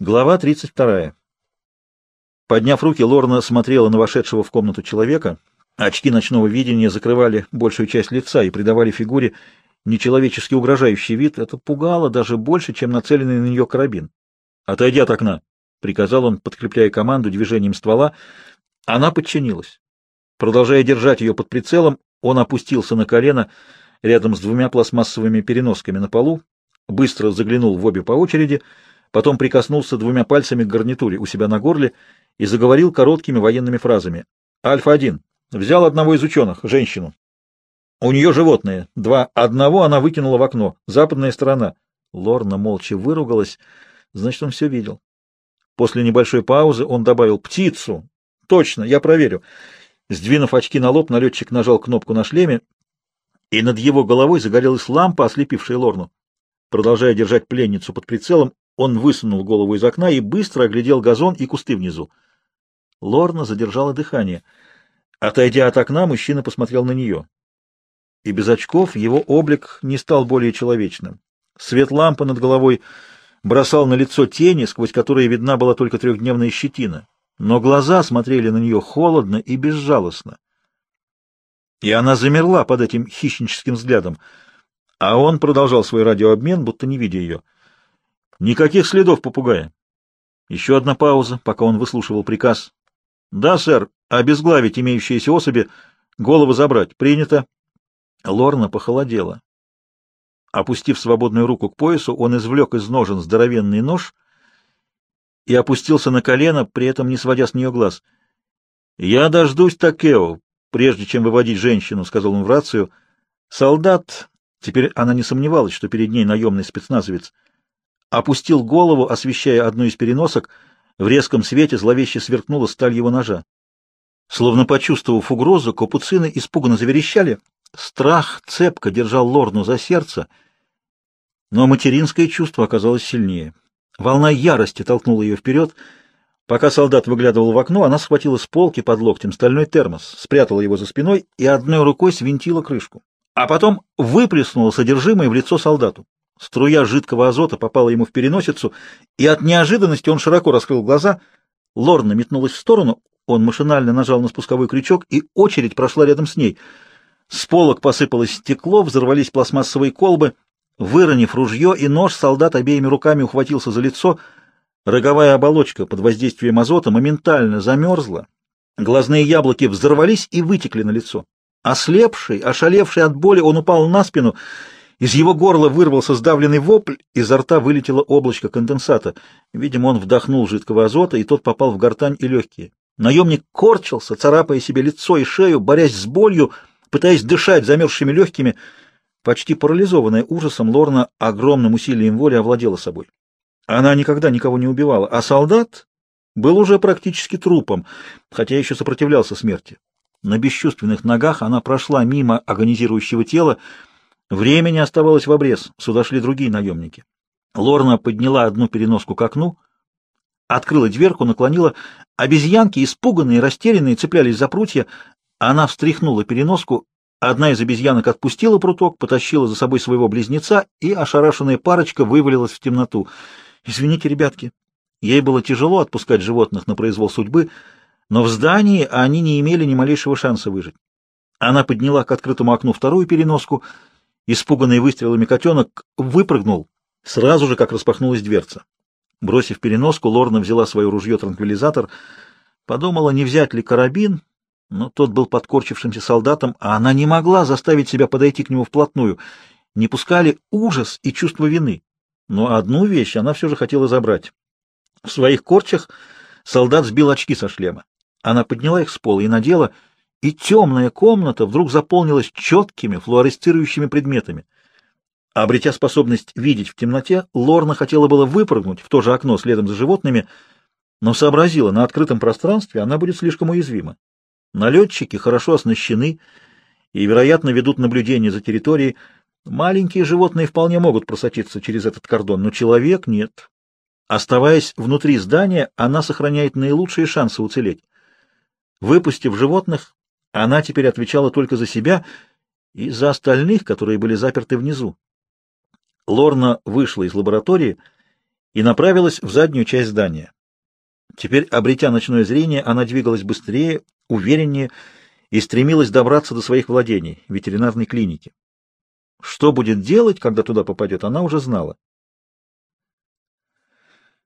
Глава 32. Подняв руки, Лорна смотрела на вошедшего в комнату человека. Очки ночного видения закрывали большую часть лица и придавали фигуре нечеловечески угрожающий вид. Это пугало даже больше, чем нацеленный на нее карабин. «Отойди от окна», — приказал он, подкрепляя команду движением ствола. Она подчинилась. Продолжая держать ее под прицелом, он опустился на колено рядом с двумя пластмассовыми переносками на полу, быстро заглянул в обе по очереди — потом прикоснулся двумя пальцами к гарнитуре у себя на горле и заговорил короткими военными фразами. «Альфа-1. Взял одного из ученых, женщину. У нее животные. Два. Одного она выкинула в окно. Западная сторона». Лорна молча выругалась. Значит, он все видел. После небольшой паузы он добавил «Птицу». «Точно, я проверю». Сдвинув очки на лоб, налетчик нажал кнопку на шлеме, и над его головой загорелась лампа, ослепившая Лорну. Продолжая держать пленницу под прицелом, он высунул голову из окна и быстро оглядел газон и кусты внизу. Лорна задержала дыхание. Отойдя от окна, мужчина посмотрел на нее. И без очков его облик не стал более человечным. Свет лампы над головой бросал на лицо тени, сквозь которые видна была только трехдневная щетина. Но глаза смотрели на нее холодно и безжалостно. И она замерла под этим хищническим взглядом, а он продолжал свой радиообмен, будто не видя ее. Никаких следов попугая. Еще одна пауза, пока он выслушивал приказ. Да, сэр, обезглавить имеющиеся особи, голову забрать. Принято. Лорна похолодела. Опустив свободную руку к поясу, он извлек из ножен здоровенный нож и опустился на колено, при этом не сводя с нее глаз. «Я дождусь Такео, прежде чем выводить женщину», — сказал он в рацию. Солдат, теперь она не сомневалась, что перед ней наемный спецназовец, — опустил голову, освещая одну из переносок, в резком свете зловеще сверкнула сталь его ножа. Словно почувствовав угрозу, капуцины испуганно заверещали. Страх цепко держал Лорну за сердце, но материнское чувство оказалось сильнее. Волна ярости толкнула ее вперед. Пока солдат выглядывал в окно, она схватила с полки под локтем стальной термос, спрятала его за спиной и одной рукой свинтила крышку. А потом выплеснула содержимое в лицо солдату. Струя жидкого азота попала ему в переносицу, и от неожиданности он широко раскрыл глаза. Лорна метнулась в сторону, он машинально нажал на спусковой крючок, и очередь прошла рядом с ней. С полок посыпалось стекло, взорвались пластмассовые колбы. Выронив ружье и нож, солдат обеими руками ухватился за лицо. Роговая оболочка под воздействием азота моментально замерзла. Глазные яблоки взорвались и вытекли на лицо. Ослепший, ошалевший от боли, он упал на спину — из его горла вырвался сдавленный вопль, изо рта вылетело облачко конденсата. Видимо, он вдохнул жидкого азота, и тот попал в гортань и легкие. Наемник корчился, царапая себе лицо и шею, борясь с болью, пытаясь дышать замерзшими легкими. Почти парализованная ужасом, Лорна огромным усилием воли овладела собой. Она никогда никого не убивала, а солдат был уже практически трупом, хотя еще сопротивлялся смерти. На бесчувственных ногах она прошла мимо агонизирующего тела, Времени оставалось в обрез, сюда шли другие наемники. Лорна подняла одну переноску к окну, открыла дверку, наклонила. Обезьянки, испуганные, растерянные, цеплялись за прутья. Она встряхнула переноску, одна из обезьянок отпустила пруток, потащила за собой своего близнеца, и ошарашенная парочка вывалилась в темноту. «Извините, ребятки». Ей было тяжело отпускать животных на произвол судьбы, но в здании они не имели ни малейшего шанса выжить. Она подняла к открытому окну вторую переноску — Испуганный выстрелами котенок выпрыгнул сразу же, как распахнулась дверца. Бросив переноску, Лорна взяла свое ружье-транквилизатор, подумала, не взять ли карабин, но тот был подкорчившимся солдатом, а она не могла заставить себя подойти к нему вплотную. Не пускали ужас и чувство вины. Но одну вещь она все же хотела забрать. В своих корчах солдат сбил очки со шлема. Она подняла их с пола и надела — и темная комната вдруг заполнилась четкими флуоресцирующими предметами. Обретя способность видеть в темноте, Лорна хотела было выпрыгнуть в то же окно следом за животными, но сообразила, на открытом пространстве она будет слишком уязвима. Налетчики хорошо оснащены и, вероятно, ведут наблюдение за территорией. Маленькие животные вполне могут просочиться через этот кордон, но человек нет. Оставаясь внутри здания, она сохраняет наилучшие шансы уцелеть. Выпустив животных, она теперь отвечала только за себя и за остальных, которые были заперты внизу. Лорна вышла из лаборатории и направилась в заднюю часть здания. Теперь, обретя ночное зрение, она двигалась быстрее, увереннее и стремилась добраться до своих владений, ветеринарной клиники. Что будет делать, когда туда попадет, она уже знала.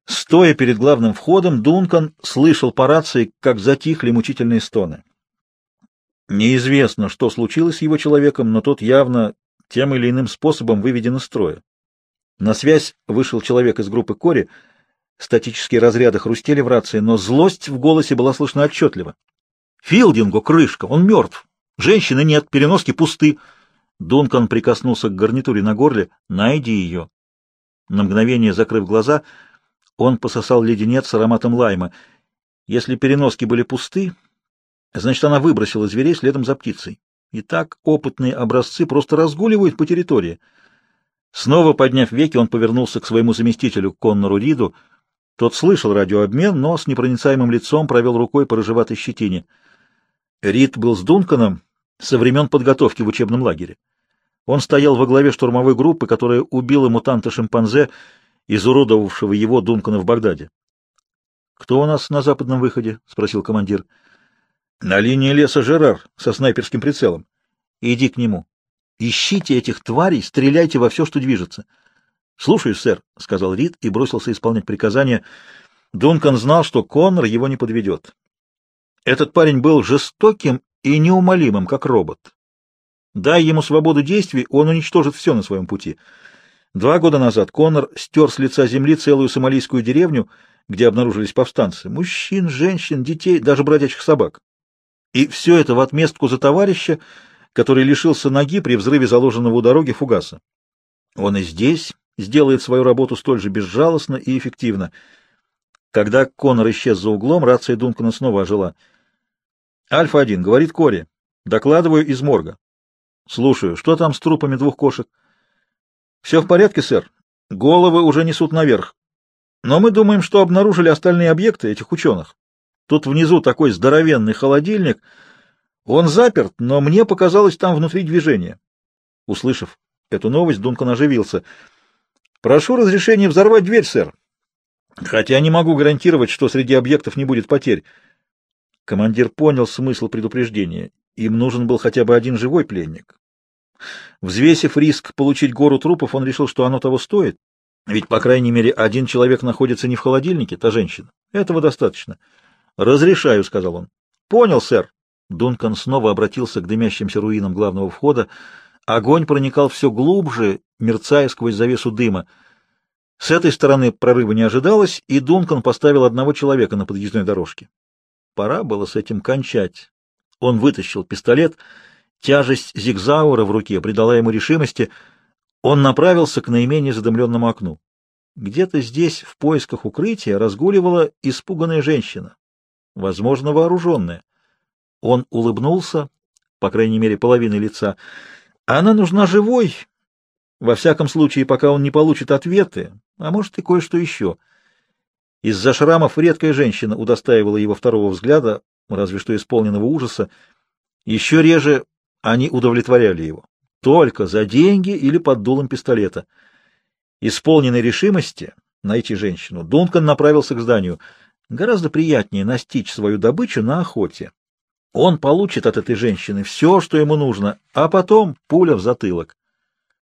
Стоя перед главным входом, Дункан слышал по рации, как затихли мучительные стоны. Неизвестно, что случилось с его человеком, но тот явно тем или иным способом выведен из строя. На связь вышел человек из группы Кори, статические разряды хрустели в рации, но злость в голосе была слышна отчетливо. «Филдингу крышка, он мертв. Женщины нет, переноски пусты». Дункан прикоснулся к гарнитуре на горле. «Найди ее». На мгновение, закрыв глаза, он пососал леденец с ароматом лайма. Если переноски были пусты, значит, она выбросила зверей следом за птицей. И так опытные образцы просто разгуливают по территории. Снова подняв веки, он повернулся к своему заместителю Коннору Риду. Тот слышал радиообмен, но с непроницаемым лицом провел рукой по рыжеватой щетине. Рид был с Дунканом со времен подготовки в учебном лагере. Он стоял во главе штурмовой группы, которая убила мутанта-шимпанзе, изуродовавшего его Дункана в Багдаде. — Кто у нас на западном выходе? — спросил командир. — На линии леса Жерар со снайперским прицелом. — Иди к нему. Ищите этих тварей, стреляйте во все, что движется. — Слушаюсь, сэр, — сказал Рид и бросился исполнять приказания. Дункан знал, что Коннор его не подведет. Этот парень был жестоким и неумолимым, как робот. Дай ему свободу действий, он уничтожит все на своем пути. Два года назад Коннор стер с лица земли целую сомалийскую деревню, где обнаружились повстанцы. Мужчин, женщин, детей, даже бродячих собак. И все это в отместку за товарища, который лишился ноги при взрыве заложенного у дороги фугаса. Он и здесь сделает свою работу столь же безжалостно и эффективно. Когда Коннор исчез за углом, рация Дункана снова ожила. «Альфа-1», — говорит Кори. «Докладываю из морга». «Слушаю. Что там с трупами двух кошек?» «Все в порядке, сэр. Головы уже несут наверх. Но мы думаем, что обнаружили остальные объекты этих ученых. Тут внизу такой здоровенный холодильник. Он заперт, но мне показалось там внутри движение. Услышав эту новость, Дункан оживился. «Прошу разрешения взорвать дверь, сэр. Хотя не могу гарантировать, что среди объектов не будет потерь». Командир понял смысл предупреждения. Им нужен был хотя бы один живой пленник. Взвесив риск получить гору трупов, он решил, что оно того стоит. Ведь, по крайней мере, один человек находится не в холодильнике, та женщина. Этого достаточно. «Разрешаю», — сказал он. «Понял, сэр». Дункан снова обратился к дымящимся руинам главного входа. Огонь проникал все глубже, мерцая сквозь завесу дыма. С этой стороны прорыва не ожидалось, и Дункан поставил одного человека на подъездной дорожке. Пора было с этим кончать. Он вытащил пистолет. Тяжесть зигзаура в руке придала ему решимости. Он направился к наименее задымленному окну. Где-то здесь, в поисках укрытия, разгуливала испуганная женщина возможно, вооруженная. Он улыбнулся, по крайней мере, половиной лица. Она нужна живой, во всяком случае, пока он не получит ответы, а может и кое-что еще. Из-за шрамов редкая женщина удостаивала его второго взгляда, разве что исполненного ужаса. Еще реже они удовлетворяли его. Только за деньги или под дулом пистолета. Исполненной решимости найти женщину, Дункан направился к зданию — Гораздо приятнее настичь свою добычу на охоте. Он получит от этой женщины все, что ему нужно, а потом пуля в затылок.